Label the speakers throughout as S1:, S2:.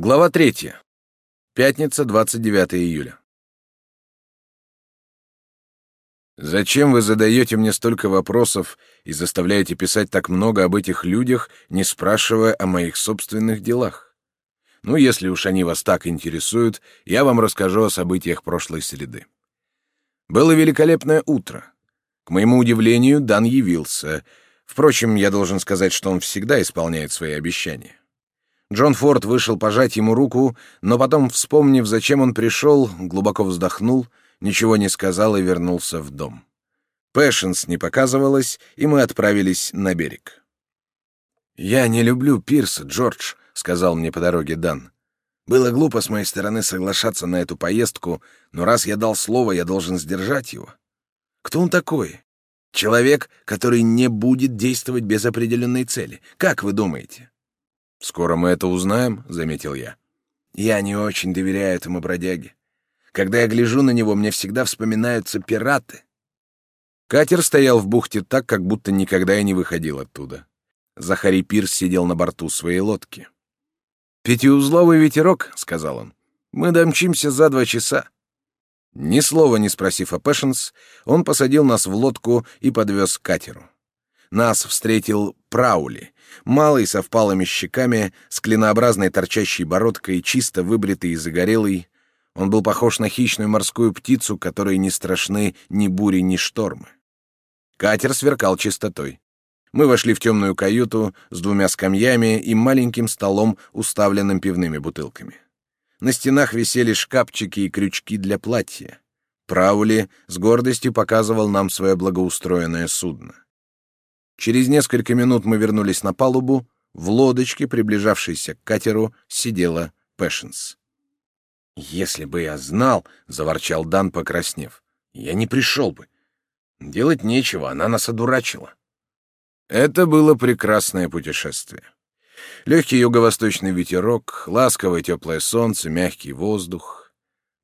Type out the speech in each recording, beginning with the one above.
S1: Глава третья. Пятница, 29 июля. Зачем вы задаете мне столько вопросов и заставляете писать так много об этих людях, не спрашивая о моих собственных делах? Ну, если уж они вас так интересуют, я вам расскажу о событиях прошлой среды. Было великолепное утро. К моему удивлению, Дан явился. Впрочем, я должен сказать, что он всегда исполняет свои обещания. Джон Форд вышел пожать ему руку, но потом, вспомнив, зачем он пришел, глубоко вздохнул, ничего не сказал и вернулся в дом. Пэшенс не показывалась, и мы отправились на берег. «Я не люблю пирса, Джордж», — сказал мне по дороге Дан. «Было глупо с моей стороны соглашаться на эту поездку, но раз я дал слово, я должен сдержать его. Кто он такой? Человек, который не будет действовать без определенной цели. Как вы думаете?»
S2: «Скоро мы это узнаем», — заметил я.
S1: «Я не очень доверяю этому бродяге. Когда я гляжу на него, мне всегда вспоминаются пираты».
S2: Катер стоял в бухте так, как будто никогда и не выходил оттуда. Захари Пирс сидел на борту своей лодки.
S1: «Пятиузловый ветерок», — сказал он. «Мы домчимся за два часа».
S2: Ни слова не спросив о Пэшенс, он посадил нас в лодку и подвез к катеру. Нас встретил Праули, малый со впалыми щеками, с клинообразной торчащей бородкой, чисто выбритый и загорелый. Он был похож на хищную морскую птицу, которой не страшны ни бури, ни штормы. Катер сверкал чистотой. Мы вошли в темную каюту с двумя скамьями и маленьким столом, уставленным пивными бутылками. На стенах висели шкафчики и крючки для платья. Праули с гордостью показывал нам свое благоустроенное судно. Через несколько минут мы вернулись на палубу. В лодочке, приближавшейся к катеру, сидела Пэшенс.
S1: «Если бы я знал», — заворчал Дан, покраснев, — «я не пришел бы. Делать нечего, она нас одурачила».
S2: Это было прекрасное путешествие. Легкий юго-восточный ветерок, ласковое теплое солнце, мягкий воздух.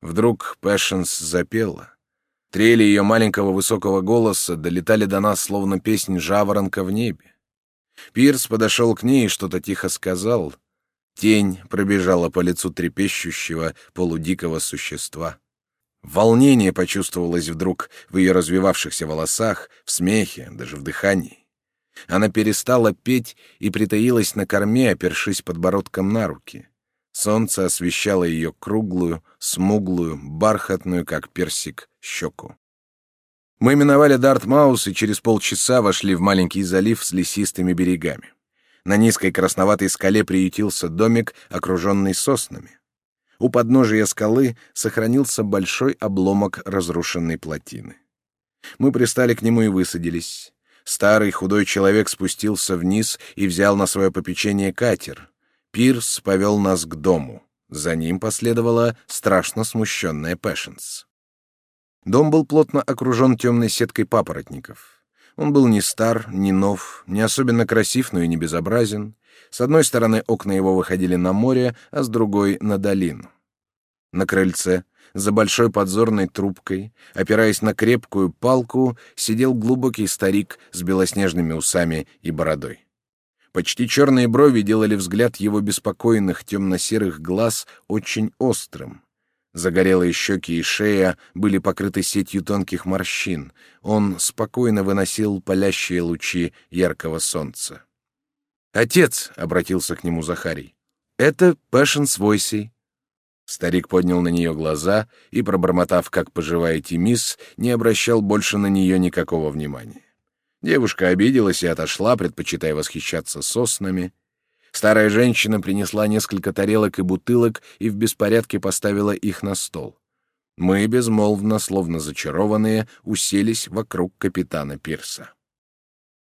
S2: Вдруг Пэшенс запела. Трели ее маленького высокого голоса долетали до нас, словно песнь жаворонка в небе. Пирс подошел к ней и что-то тихо сказал. Тень пробежала по лицу трепещущего, полудикого существа. Волнение почувствовалось вдруг в ее развивавшихся волосах, в смехе, даже в дыхании. Она перестала петь и притаилась на корме, опершись подбородком на руки. Солнце освещало ее круглую, смуглую, бархатную, как персик, щеку. Мы миновали Дартмаус и через полчаса вошли в маленький залив с лесистыми берегами. На низкой красноватой скале приютился домик, окруженный соснами. У подножия скалы сохранился большой обломок разрушенной плотины. Мы пристали к нему и высадились. Старый худой человек спустился вниз и взял на свое попечение катер — Пирс повел нас к дому. За ним последовала страшно смущенная Пэшенс. Дом был плотно окружен темной сеткой папоротников. Он был не стар, не нов, не особенно красив, но и не безобразен. С одной стороны окна его выходили на море, а с другой — на долину. На крыльце, за большой подзорной трубкой, опираясь на крепкую палку, сидел глубокий старик с белоснежными усами и бородой. Почти черные брови делали взгляд его беспокойных темно-серых глаз очень острым. Загорелые щеки и шея были покрыты сетью тонких морщин. Он спокойно выносил палящие лучи яркого солнца. «Отец!» — обратился к нему Захарий. «Это Пэшен Свойсей». Старик поднял на нее глаза и, пробормотав, как поживаете, мисс, не обращал больше на нее никакого внимания. Девушка обиделась и отошла, предпочитая восхищаться соснами. Старая женщина принесла несколько тарелок и бутылок и в беспорядке поставила их на стол. Мы, безмолвно, словно зачарованные, уселись вокруг капитана Пирса.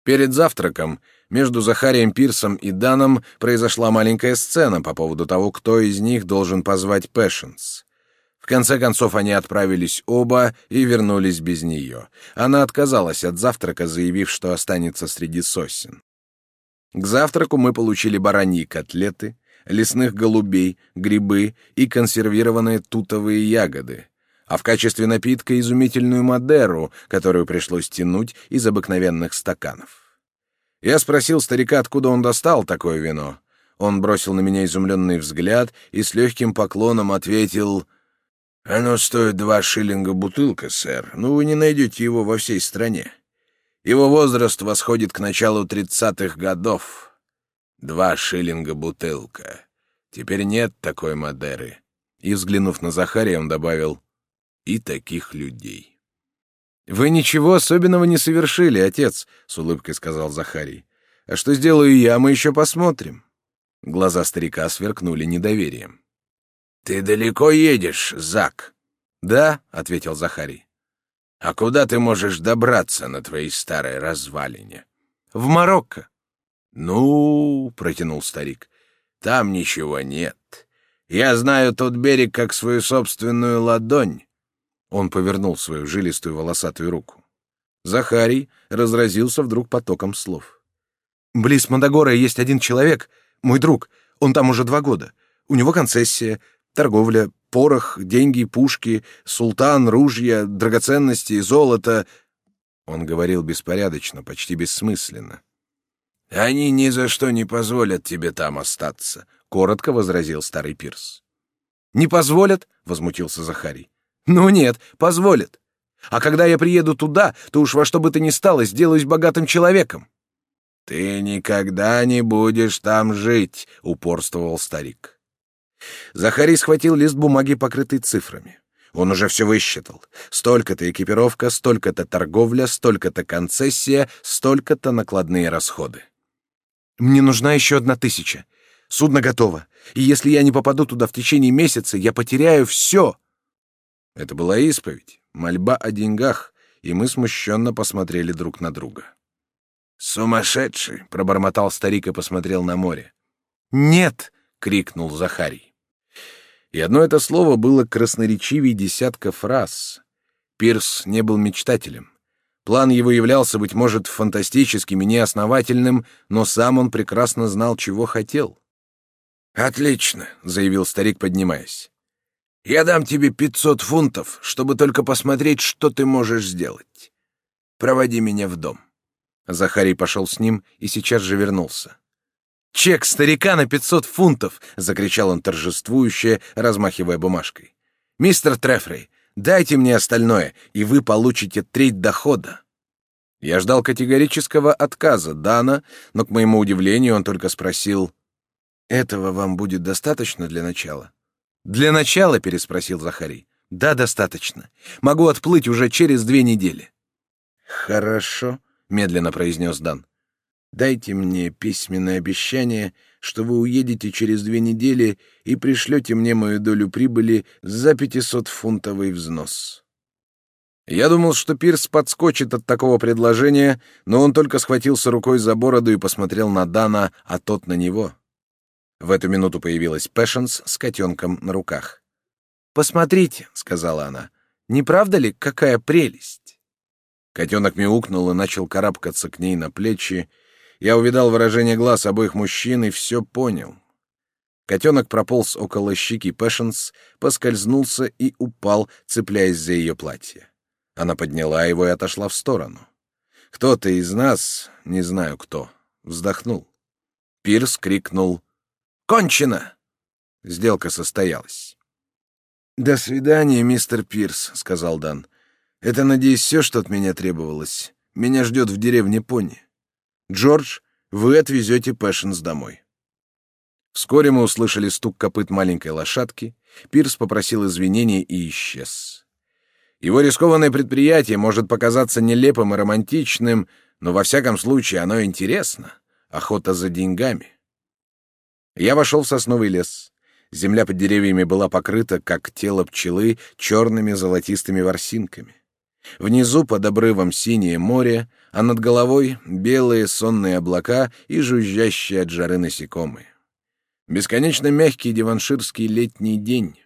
S2: Перед завтраком между Захарием Пирсом и Даном произошла маленькая сцена по поводу того, кто из них должен позвать Пэшенс. В конце концов они отправились оба и вернулись без нее. Она отказалась от завтрака, заявив, что останется среди сосен. К завтраку мы получили бараньи котлеты, лесных голубей, грибы и консервированные тутовые ягоды, а в качестве напитка изумительную Мадеру, которую пришлось тянуть из обыкновенных стаканов. Я спросил старика, откуда он достал такое вино. Он бросил на меня изумленный взгляд и с легким поклоном ответил «Оно стоит два шиллинга бутылка, сэр, но вы не найдете его во всей стране. Его возраст восходит к началу тридцатых годов. Два шиллинга бутылка. Теперь нет такой Мадеры». И, взглянув на Захария, он добавил «и таких людей». «Вы ничего особенного не совершили, отец», — с улыбкой сказал Захарий. «А что сделаю я, мы еще посмотрим». Глаза старика сверкнули недоверием. «Ты далеко едешь, Зак?» «Да», — ответил Захарий. «А куда ты можешь добраться на твоей старой развалине?» «В Марокко». «Ну», — протянул старик, — «там ничего нет. Я знаю тот берег как свою собственную ладонь». Он повернул свою жилистую волосатую руку. Захарий разразился вдруг потоком слов. «Близ Мандагора есть один человек, мой друг. Он там уже два года. У него концессия, Торговля, порох, деньги, пушки, султан, ружья, драгоценности, золото. Он говорил беспорядочно, почти бессмысленно. «Они ни за что не позволят тебе там остаться», — коротко возразил старый Пирс. «Не позволят?» — возмутился Захарий. «Ну нет, позволят. А когда я приеду туда, то уж во что бы то ни стало сделаюсь богатым человеком». «Ты никогда не будешь там жить», — упорствовал старик. Захарий схватил лист бумаги, покрытый цифрами. Он уже все высчитал. Столько-то экипировка, столько-то торговля, столько-то концессия, столько-то накладные расходы. «Мне нужна еще одна тысяча. Судно готово. И если я не попаду туда в течение месяца, я потеряю все». Это была исповедь, мольба о деньгах, и мы смущенно посмотрели друг на друга. «Сумасшедший!» — пробормотал старик и посмотрел на море. «Нет!» — крикнул Захарий. И одно это слово было красноречивее десятка фраз. Пирс не был мечтателем. План его являлся, быть может, фантастическим и неосновательным, но сам он прекрасно знал, чего хотел. «Отлично», — заявил старик, поднимаясь. «Я дам тебе пятьсот фунтов, чтобы только посмотреть, что ты можешь сделать. Проводи меня в дом». Захарий пошел с ним и сейчас же вернулся. «Чек старика на пятьсот фунтов!» — закричал он торжествующе, размахивая бумажкой. «Мистер Трефрей, дайте мне остальное, и вы получите треть дохода». Я ждал категорического отказа Дана, но, к моему удивлению, он только спросил, «Этого вам будет достаточно для начала?» «Для начала?» — переспросил Захарий. «Да, достаточно. Могу отплыть уже через две недели». «Хорошо», — медленно произнес Дан. Дайте мне письменное обещание, что вы уедете через две недели и пришлете мне мою долю прибыли за 500-фунтовый взнос». Я думал, что Пирс подскочит от такого предложения, но он только схватился рукой за бороду и посмотрел на Дана, а тот на него. В эту минуту появилась Пэшенс с котенком на руках. «Посмотрите», — сказала она, — «не правда ли, какая прелесть?» Котенок мяукнул и начал карабкаться к ней на плечи, я увидал выражение глаз обоих мужчин и все понял. Котенок прополз около щеки Пэшенс, поскользнулся и упал, цепляясь за ее платье. Она подняла его и отошла в сторону. Кто-то из нас, не знаю кто, вздохнул. Пирс крикнул «Кончено!» Сделка состоялась. «До свидания, мистер Пирс», — сказал Дан. «Это, надеюсь, все, что от меня требовалось. Меня ждет в деревне Пони». Джордж, вы отвезете Пэшенс домой. Вскоре мы услышали стук копыт маленькой лошадки, Пирс попросил извинения и исчез. Его рискованное предприятие может показаться нелепым и романтичным, но во всяком случае оно интересно. Охота за деньгами. Я вошел в сосновый лес. Земля под деревьями была покрыта, как тело пчелы, черными золотистыми ворсинками. Внизу под обрывом синее море, а над головой белые сонные облака и жужжащие от жары насекомые. Бесконечно мягкий диванширский летний день.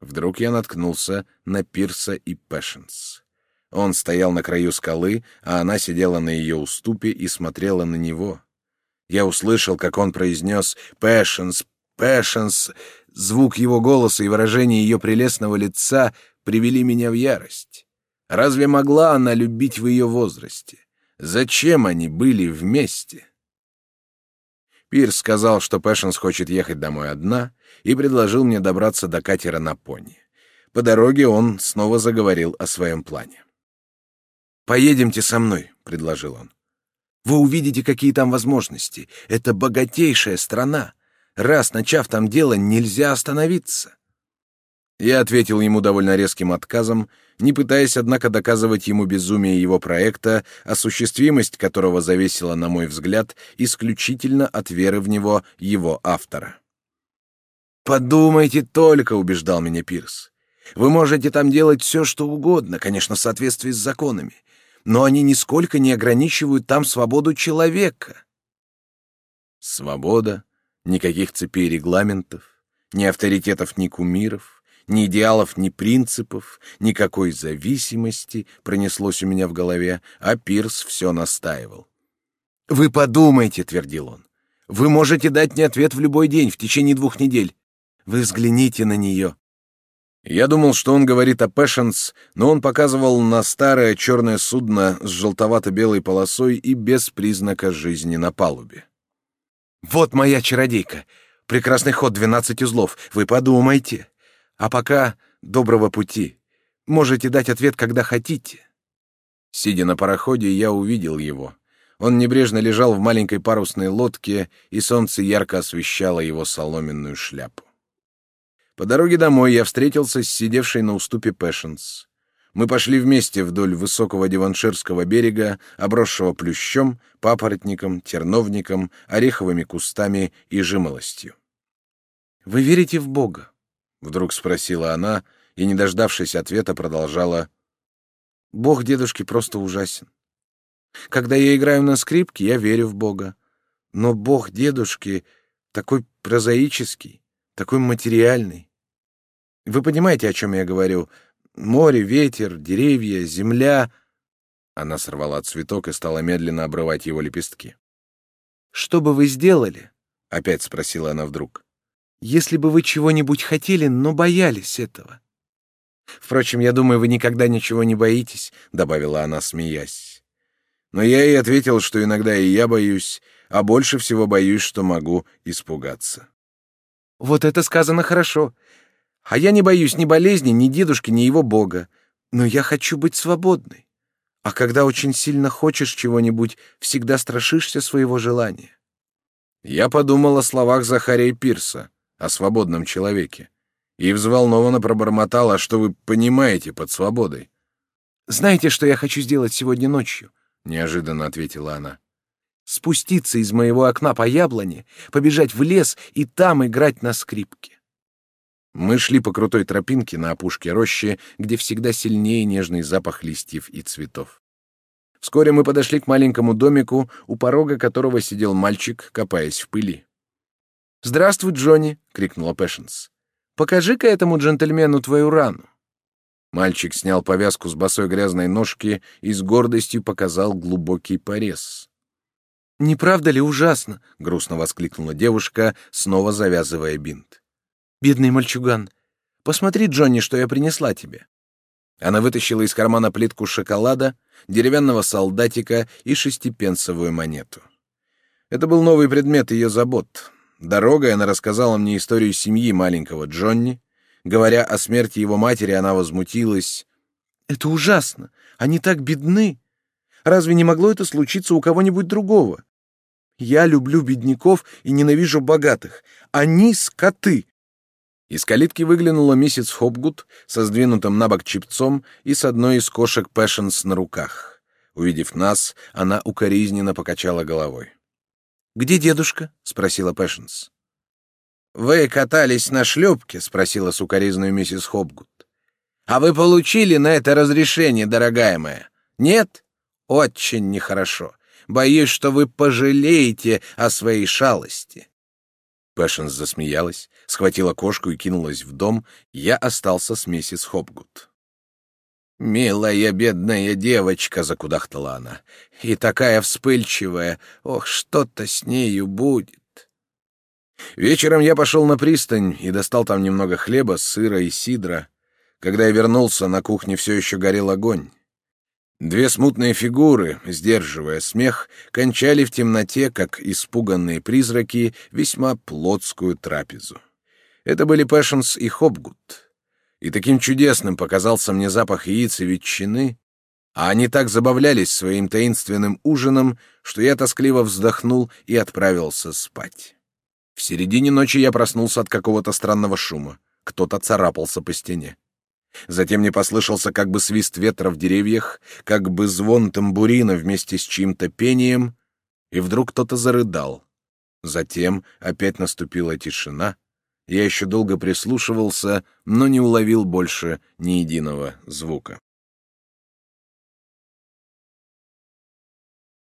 S2: Вдруг я наткнулся на Пирса и Пэшенс. Он стоял на краю скалы, а она сидела на ее уступе и смотрела на него. Я услышал, как он произнес «Пэшенс, Пэшенс». Звук его голоса и выражение ее прелестного лица привели меня в ярость. Разве могла она любить в ее возрасте? Зачем они были вместе?
S1: Пирс сказал, что Пэшенс хочет ехать домой одна, и предложил мне добраться до катера на пони. По дороге он снова заговорил о своем плане. «Поедемте со мной», — предложил он. «Вы увидите, какие там возможности. Это богатейшая страна. Раз начав там дело, нельзя остановиться». Я ответил ему довольно резким отказом, не пытаясь, однако, доказывать ему безумие его проекта, осуществимость которого зависела, на мой взгляд, исключительно от веры в него его автора. «Подумайте только», — убеждал меня Пирс. «Вы можете там делать все, что угодно, конечно, в соответствии с законами, но они нисколько не ограничивают там свободу человека». Свобода, никаких цепей регламентов, ни авторитетов, ни кумиров — ни идеалов, ни принципов, никакой зависимости пронеслось у меня в голове, а Пирс все настаивал. «Вы подумайте», — твердил он. «Вы можете дать мне ответ в любой день, в течение двух недель. Вы взгляните на нее». Я думал, что он говорит о Пэшенс, но он показывал на старое черное судно с желтовато-белой полосой и без признака жизни на палубе. «Вот моя чародейка. Прекрасный ход, двенадцать узлов. Вы подумайте. А пока доброго пути. Можете дать ответ, когда хотите. Сидя на пароходе, я увидел его. Он небрежно лежал в маленькой парусной лодке, и солнце ярко освещало его соломенную шляпу. По дороге домой я встретился с сидевшей на уступе Пэшенс. Мы пошли вместе вдоль высокого диванширского берега, обросшего плющом, папоротником, терновником, ореховыми кустами и жимолостью. «Вы верите в Бога?» — вдруг спросила она и, не дождавшись ответа, продолжала. «Бог дедушки просто ужасен. Когда я играю на скрипке, я верю в Бога. Но Бог дедушки такой прозаический, такой материальный. Вы понимаете, о чем я говорю? Море, ветер, деревья, земля...» Она сорвала цветок и стала медленно обрывать его лепестки. «Что бы вы сделали?» — опять спросила она вдруг если бы вы чего-нибудь хотели, но боялись этого. Впрочем, я думаю, вы никогда ничего не боитесь, добавила она, смеясь. Но я ей ответил, что иногда и я боюсь, а больше всего боюсь, что могу испугаться. Вот это сказано хорошо. А я не боюсь ни болезни, ни дедушки, ни его бога. Но я хочу быть свободной. А когда очень сильно хочешь чего-нибудь, всегда страшишься своего желания. Я подумал о словах Захария Пирса о свободном человеке, и взволнованно пробормотал, а что вы понимаете под свободой? «Знаете, что я хочу сделать сегодня ночью?» — неожиданно ответила она. «Спуститься из моего окна по яблоне, побежать в лес и там играть на скрипке». Мы шли по крутой тропинке на опушке рощи, где всегда сильнее нежный запах листьев и цветов. Вскоре мы подошли к маленькому домику, у порога которого сидел мальчик, копаясь в пыли. «Здравствуй, Джонни!» — крикнула Пэшенс. «Покажи-ка этому джентльмену твою рану». Мальчик снял повязку с босой грязной ножки и с гордостью показал глубокий порез. «Не правда ли ужасно?» — грустно воскликнула девушка, снова завязывая бинт. «Бедный мальчуган! Посмотри, Джонни, что я принесла тебе!» Она вытащила из кармана плитку шоколада, деревянного солдатика и шестипенсовую монету. Это был новый предмет ее забот. Дорогой она рассказала мне историю семьи маленького Джонни. Говоря о смерти его матери, она возмутилась. «Это ужасно! Они так бедны! Разве не могло это случиться у кого-нибудь другого? Я люблю бедняков и ненавижу богатых. Они скоты!» Из калитки выглянула миссис Хопгуд со сдвинутым на бок чипцом и с одной из кошек Пэшенс на руках. Увидев нас, она укоризненно покачала головой. «Где дедушка?» — спросила Пэшенс. «Вы катались на шлюпке?» — спросила с укоризною миссис Хопгуд. «А вы получили на это разрешение, дорогая моя? Нет? Очень нехорошо. Боюсь, что вы пожалеете о своей шалости». Пэшенс засмеялась, схватила кошку и кинулась в дом. Я остался с миссис Хопгуд. «Милая бедная девочка», — закудахтала она, — «и такая вспыльчивая. Ох, что-то с нею будет». Вечером я пошел на пристань и достал там немного хлеба, сыра и сидра. Когда я вернулся, на кухне все еще горел огонь.
S2: Две смутные фигуры, сдерживая смех, кончали в темноте, как испуганные призраки, весьма плотскую трапезу. Это были Пэшенс и Хопгуд. И таким чудесным показался мне запах яиц и ветчины, а они так забавлялись своим таинственным ужином, что я тоскливо вздохнул и отправился спать. В середине ночи я проснулся от какого-то странного шума. Кто-то царапался по стене. Затем мне послышался как бы свист ветра в деревьях, как бы звон тамбурина вместе с чьим-то пением, и вдруг кто-то зарыдал. Затем опять наступила тишина. Я еще долго прислушивался, но не уловил больше ни единого звука.